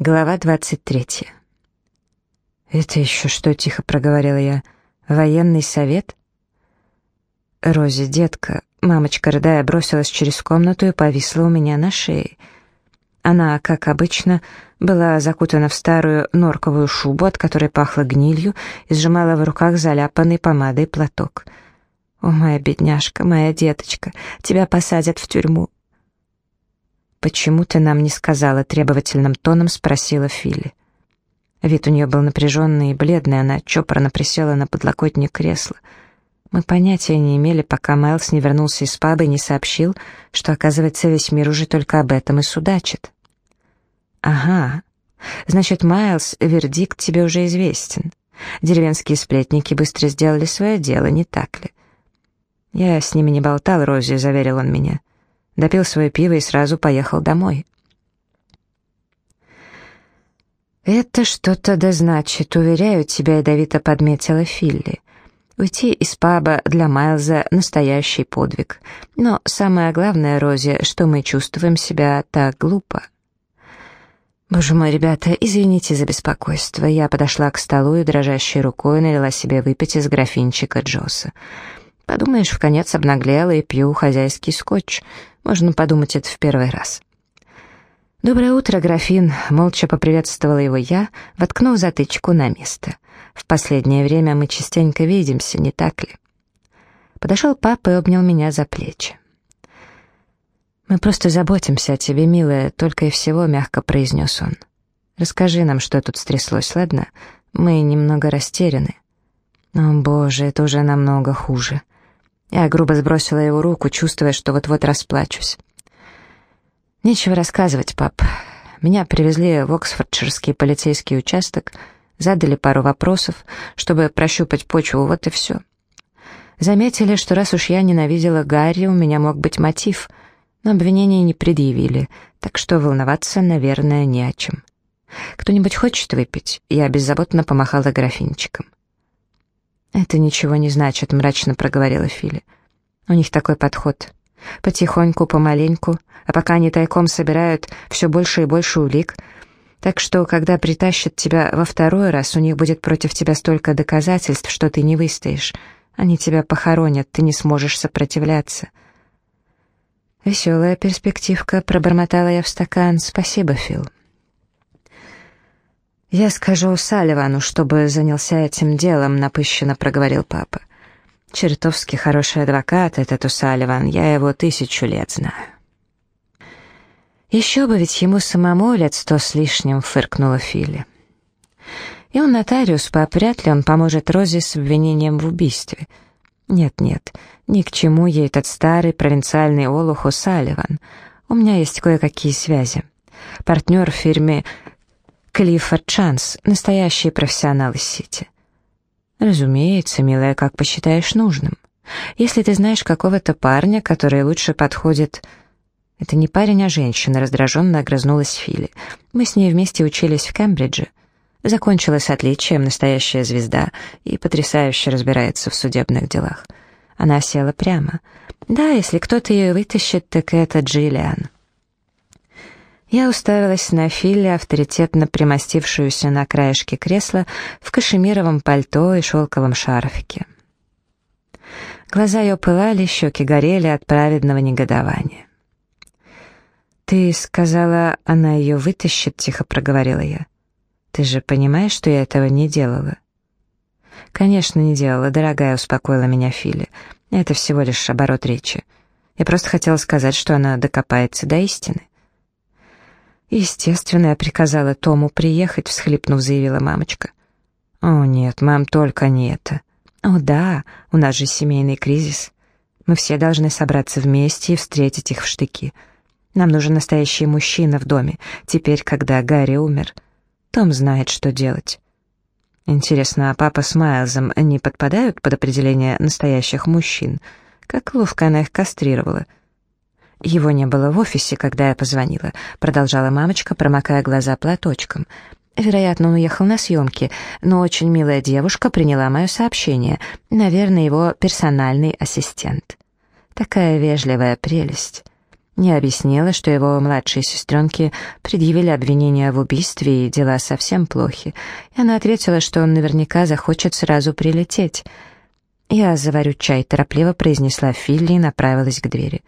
Глава 23. «Это еще что?» — тихо проговорила я. «Военный совет?» «Рози, детка», мамочка, рыдая, бросилась через комнату и повисла у меня на шее. Она, как обычно, была закутана в старую норковую шубу, от которой пахло гнилью, и сжимала в руках заляпанный помадой платок. «О, моя бедняжка, моя деточка, тебя посадят в тюрьму. «Почему ты нам не сказала?» — требовательным тоном спросила Филли. Вид у нее был напряженный и бледный, она чопорно присела на подлокотник кресла. Мы понятия не имели, пока Майлз не вернулся из паба и не сообщил, что, оказывается, весь мир уже только об этом и судачит. «Ага, значит, Майлз, вердикт тебе уже известен. Деревенские сплетники быстро сделали свое дело, не так ли?» «Я с ними не болтал, Рози», — заверил он меня допил свое пиво и сразу поехал домой. «Это что-то да значит, уверяю тебя», — ядовито подметила Филли. Уйти из паба для Майлза — настоящий подвиг. Но самое главное, Рози, что мы чувствуем себя так глупо. Боже мой, ребята, извините за беспокойство. Я подошла к столу и дрожащей рукой налила себе выпить из графинчика Джоса. Подумаешь, в конец обнаглела и пью хозяйский скотч. Можно подумать, это в первый раз. «Доброе утро, графин!» — молча поприветствовала его я, воткнув затычку на место. «В последнее время мы частенько видимся, не так ли?» Подошел папа и обнял меня за плечи. «Мы просто заботимся о тебе, милая, только и всего», — мягко произнес он. «Расскажи нам, что тут стряслось, ладно? Мы немного растеряны». «О, боже, это уже намного хуже». Я грубо сбросила его руку, чувствуя, что вот-вот расплачусь. «Нечего рассказывать, пап. Меня привезли в Оксфордширский полицейский участок, задали пару вопросов, чтобы прощупать почву, вот и все. Заметили, что раз уж я ненавидела Гарри, у меня мог быть мотив, но обвинения не предъявили, так что волноваться, наверное, не о чем. Кто-нибудь хочет выпить?» Я беззаботно помахала графинчиком. «Это ничего не значит», — мрачно проговорила Фили. «У них такой подход. Потихоньку, помаленьку, а пока они тайком собирают все больше и больше улик, так что, когда притащат тебя во второй раз, у них будет против тебя столько доказательств, что ты не выстоишь. Они тебя похоронят, ты не сможешь сопротивляться». «Веселая перспективка», — пробормотала я в стакан. «Спасибо, Фил». «Я скажу Салливану, чтобы занялся этим делом», — напыщенно проговорил папа. «Чертовски хороший адвокат этот Салливан, я его тысячу лет знаю». «Еще бы, ведь ему самому лет сто с лишним», — фыркнула Филли. «И он нотариус, пап, ли он поможет Розе с обвинением в убийстве». «Нет-нет, ни к чему ей этот старый провинциальный олух Салливан. У меня есть кое-какие связи. Партнер в фирме Клиффорд Чанс, настоящий профессионал из Сити. Разумеется, милая, как посчитаешь нужным. Если ты знаешь какого-то парня, который лучше подходит... Это не парень, а женщина, раздраженно огрызнулась Фили. Мы с ней вместе учились в Кембридже. Закончилась отличием, настоящая звезда, и потрясающе разбирается в судебных делах. Она села прямо. Да, если кто-то ее вытащит, так это Джиллиан. Я уставилась на Филли, авторитетно примостившуюся на краешке кресла в кашемировом пальто и шелковом шарфике. Глаза ее пылали, щеки горели от праведного негодования. «Ты сказала, она ее вытащит?» — тихо проговорила я. «Ты же понимаешь, что я этого не делала?» «Конечно, не делала, дорогая», — успокоила меня Филли. «Это всего лишь оборот речи. Я просто хотела сказать, что она докопается до истины». «Естественно, я приказала Тому приехать», — всхлипнув, заявила мамочка. «О, нет, мам, только не это». «О, да, у нас же семейный кризис. Мы все должны собраться вместе и встретить их в штыки. Нам нужен настоящий мужчина в доме, теперь, когда Гарри умер. Том знает, что делать». Интересно, а папа с Майлзом не подпадают под определение настоящих мужчин? Как ловко она их кастрировала. «Его не было в офисе, когда я позвонила», — продолжала мамочка, промокая глаза платочком. «Вероятно, он уехал на съемки, но очень милая девушка приняла мое сообщение. Наверное, его персональный ассистент. Такая вежливая прелесть. Не объяснила, что его младшие сестренки предъявили обвинения в убийстве и дела совсем плохи, и она ответила, что он наверняка захочет сразу прилететь. «Я заварю чай», — торопливо произнесла Филли и направилась к двери.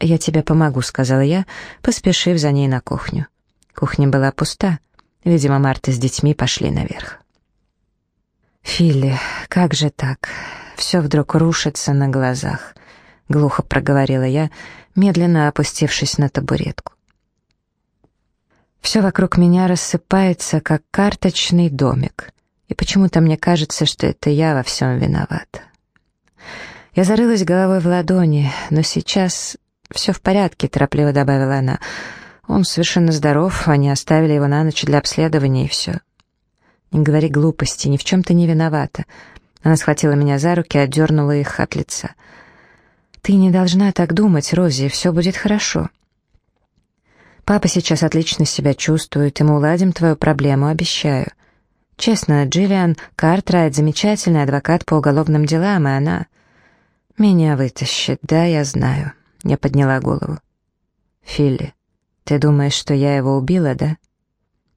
«Я тебе помогу», — сказала я, поспешив за ней на кухню. Кухня была пуста. Видимо, Марта с детьми пошли наверх. «Филли, как же так? Все вдруг рушится на глазах», — глухо проговорила я, медленно опустившись на табуретку. Все вокруг меня рассыпается, как карточный домик, и почему-то мне кажется, что это я во всем виновата. Я зарылась головой в ладони, но сейчас все в порядке, торопливо добавила она. Он совершенно здоров, они оставили его на ночь для обследования, и все. Не говори глупости, ни в чем ты не виновата. Она схватила меня за руки и отдернула их от лица. «Ты не должна так думать, Рози, все будет хорошо». «Папа сейчас отлично себя чувствует, и мы уладим твою проблему, обещаю». Честно, Джиллиан Картрайт — замечательный адвокат по уголовным делам, и она... Меня вытащит, да, я знаю. Я подняла голову. «Филли, ты думаешь, что я его убила, да?»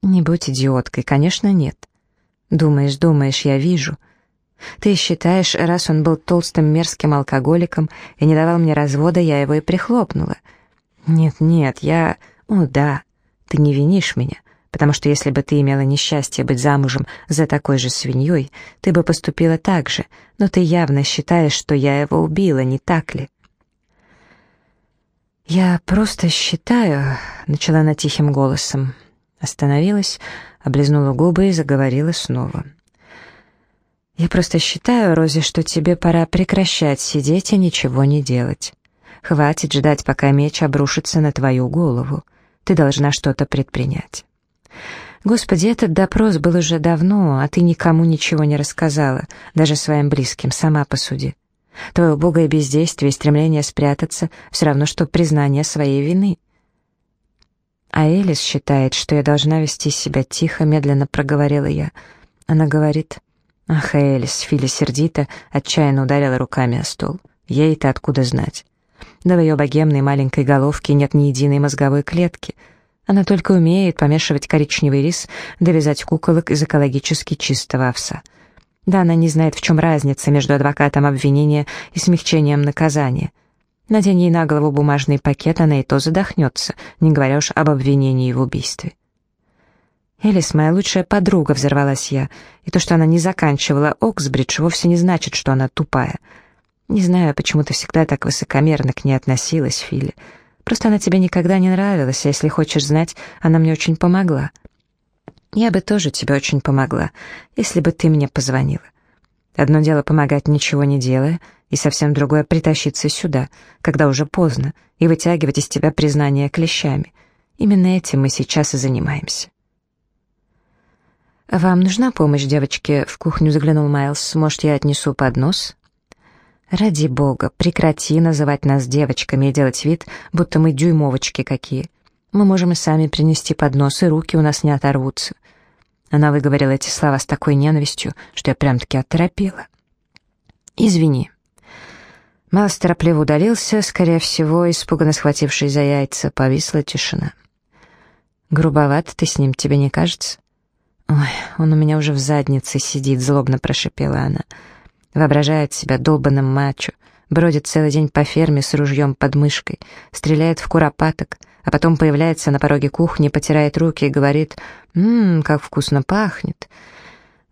«Не будь идиоткой, конечно, нет». «Думаешь, думаешь, я вижу». Ты считаешь, раз он был толстым мерзким алкоголиком и не давал мне развода, я его и прихлопнула? Нет, нет, я... О, да, ты не винишь меня, потому что если бы ты имела несчастье быть замужем за такой же свиньей, ты бы поступила так же, но ты явно считаешь, что я его убила, не так ли? «Я просто считаю», — начала она тихим голосом, остановилась, облизнула губы и заговорила снова. «Я просто считаю, Рози, что тебе пора прекращать сидеть и ничего не делать. Хватит ждать, пока меч обрушится на твою голову. Ты должна что-то предпринять». «Господи, этот допрос был уже давно, а ты никому ничего не рассказала, даже своим близким, сама посуди. Твое убогое бездействие и стремление спрятаться все равно, что признание своей вины». «А Элис считает, что я должна вести себя тихо», — медленно проговорила я. Она говорит... Ах, Элис, Филя сердито, отчаянно ударила руками о стол. Ей-то откуда знать? Да в ее богемной маленькой головке нет ни единой мозговой клетки. Она только умеет помешивать коричневый рис, довязать куколок из экологически чистого овса. Да, она не знает, в чем разница между адвокатом обвинения и смягчением наказания. Надень ей на голову бумажный пакет, она и то задохнется, не говоря уж об обвинении в убийстве. «Элис, моя лучшая подруга», — взорвалась я, и то, что она не заканчивала Оксбридж, вовсе не значит, что она тупая. Не знаю, почему ты всегда так высокомерно к ней относилась, Филли. Просто она тебе никогда не нравилась, а если хочешь знать, она мне очень помогла. Я бы тоже тебе очень помогла, если бы ты мне позвонила. Одно дело помогать ничего не делая, и совсем другое притащиться сюда, когда уже поздно, и вытягивать из тебя признание клещами. Именно этим мы сейчас и занимаемся. «Вам нужна помощь, девочки?» — в кухню заглянул Майлз. «Может, я отнесу поднос?» «Ради бога, прекрати называть нас девочками и делать вид, будто мы дюймовочки какие. Мы можем и сами принести поднос, и руки у нас не оторвутся». Она выговорила эти слова с такой ненавистью, что я прям-таки оторопела. «Извини». Майлз торопливо удалился, скорее всего, испуганно схватившись за яйца, повисла тишина. «Грубовато ты с ним, тебе не кажется?» «Ой, он у меня уже в заднице сидит», — злобно прошипела она. Воображает себя долбанным мачо, бродит целый день по ферме с ружьем под мышкой, стреляет в куропаток, а потом появляется на пороге кухни, потирает руки и говорит «Ммм, как вкусно пахнет».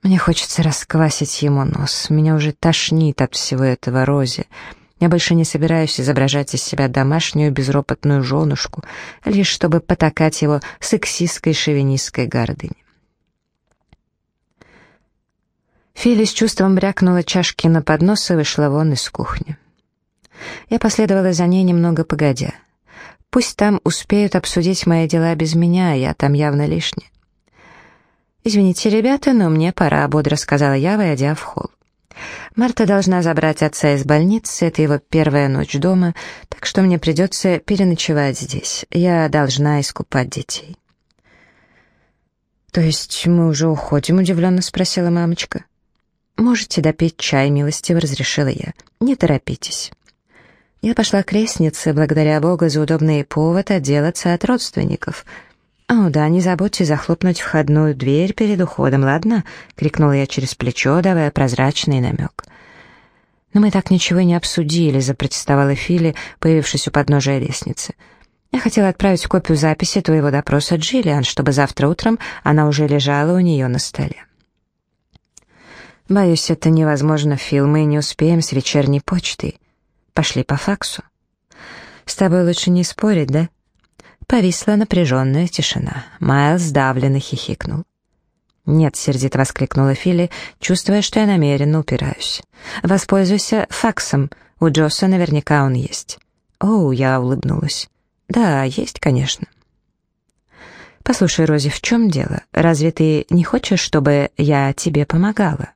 Мне хочется расквасить ему нос, меня уже тошнит от всего этого Рози. Я больше не собираюсь изображать из себя домашнюю безропотную женушку, лишь чтобы потакать его сексистской шовинистской гордыней. Фили с чувством брякнула чашки на поднос и вышла вон из кухни. Я последовала за ней немного погодя. Пусть там успеют обсудить мои дела без меня, я там явно лишняя. «Извините, ребята, но мне пора», — бодро сказала я, войдя в холл. Марта должна забрать отца из больницы, это его первая ночь дома, так что мне придется переночевать здесь. Я должна искупать детей. «То есть мы уже уходим?» — удивленно спросила мамочка. «Можете допить чай, милостиво разрешила я. Не торопитесь». Я пошла к лестнице, благодаря Богу за удобный повод отделаться от родственников. «О, да, не забудьте захлопнуть входную дверь перед уходом, ладно?» — крикнула я через плечо, давая прозрачный намек. «Но мы так ничего и не обсудили», — запротестовала Фили, появившись у подножия лестницы. «Я хотела отправить копию записи твоего допроса Джиллиан, чтобы завтра утром она уже лежала у нее на столе». «Боюсь, это невозможно, Фил, мы не успеем с вечерней почтой». Пошли по факсу. С тобой лучше не спорить, да? Повисла напряженная тишина. Майлз сдавленно хихикнул. «Нет», — сердито воскликнула Филли, чувствуя, что я намеренно упираюсь. «Воспользуйся факсом. У Джосса наверняка он есть». «Оу», — я улыбнулась. «Да, есть, конечно». «Послушай, Рози, в чем дело? Разве ты не хочешь, чтобы я тебе помогала?»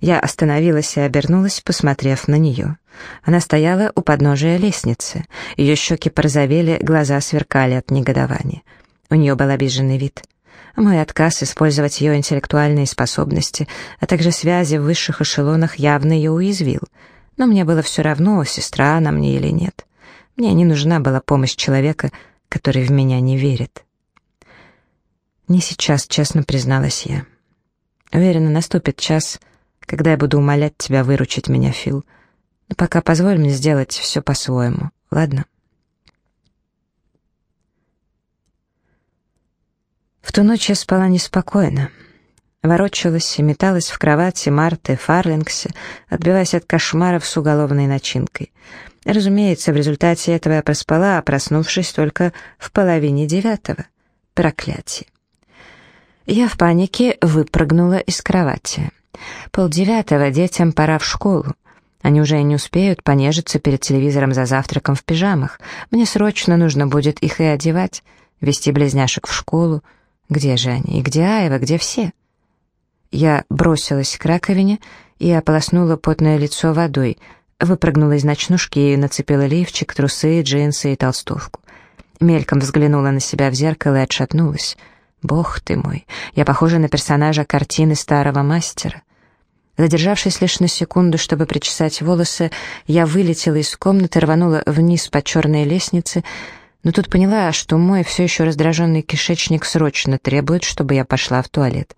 Я остановилась и обернулась, посмотрев на нее. Она стояла у подножия лестницы. Ее щеки порозовели, глаза сверкали от негодования. У нее был обиженный вид. Мой отказ использовать ее интеллектуальные способности, а также связи в высших эшелонах явно ее уязвил. Но мне было все равно, сестра она мне или нет. Мне не нужна была помощь человека, который в меня не верит. «Не сейчас», — честно призналась я. Уверена, наступит час, когда я буду умолять тебя выручить меня, Фил. Но пока позволь мне сделать все по-своему, ладно?» В ту ночь я спала неспокойно. Ворочалась и металась в кровати Марты Фарлингсе, отбиваясь от кошмаров с уголовной начинкой. Разумеется, в результате этого я проспала, проснувшись только в половине девятого. Проклятие. Я в панике выпрыгнула из кровати. Полдевятого детям пора в школу. Они уже не успеют понежиться перед телевизором за завтраком в пижамах. Мне срочно нужно будет их и одевать, вести близняшек в школу. Где же они? И где Аева? Где все? Я бросилась к раковине и ополоснула потное лицо водой, выпрыгнула из ночнушки и нацепила лифчик, трусы, джинсы и толстовку. Мельком взглянула на себя в зеркало и отшатнулась — Бог ты мой, я похожа на персонажа картины старого мастера. Задержавшись лишь на секунду, чтобы причесать волосы, я вылетела из комнаты, рванула вниз по черной лестнице, но тут поняла, что мой все еще раздраженный кишечник срочно требует, чтобы я пошла в туалет.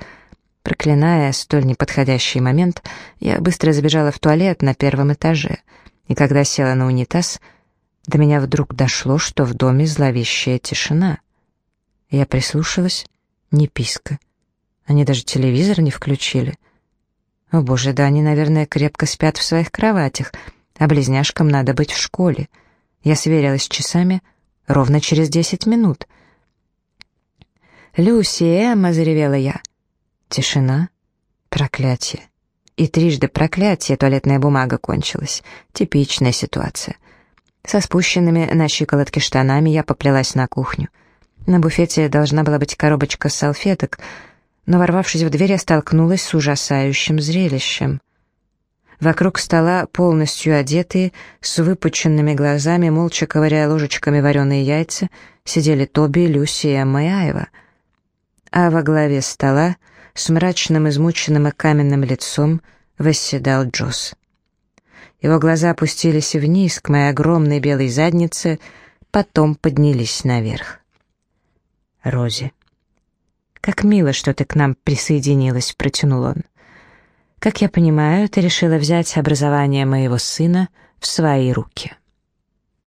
Проклиная столь неподходящий момент, я быстро забежала в туалет на первом этаже, и когда села на унитаз, до меня вдруг дошло, что в доме зловещая тишина. Я прислушалась не писка. Они даже телевизор не включили. О боже, да они, наверное, крепко спят в своих кроватях, а близняшкам надо быть в школе. Я сверилась с часами ровно через десять минут. «Люси, Эмма!» — заревела я. Тишина. Проклятие. И трижды проклятие, туалетная бумага кончилась. Типичная ситуация. Со спущенными на щиколотке штанами я поплелась на кухню. На буфете должна была быть коробочка салфеток, но, ворвавшись в дверь, я столкнулась с ужасающим зрелищем. Вокруг стола, полностью одетые, с выпученными глазами, молча ковыряя ложечками вареные яйца, сидели Тоби, Люси Эмма и Айва. А во главе стола, с мрачным, измученным и каменным лицом, восседал Джосс. Его глаза опустились вниз к моей огромной белой заднице, потом поднялись наверх. Рози. «Как мило, что ты к нам присоединилась», — протянул он. «Как я понимаю, ты решила взять образование моего сына в свои руки».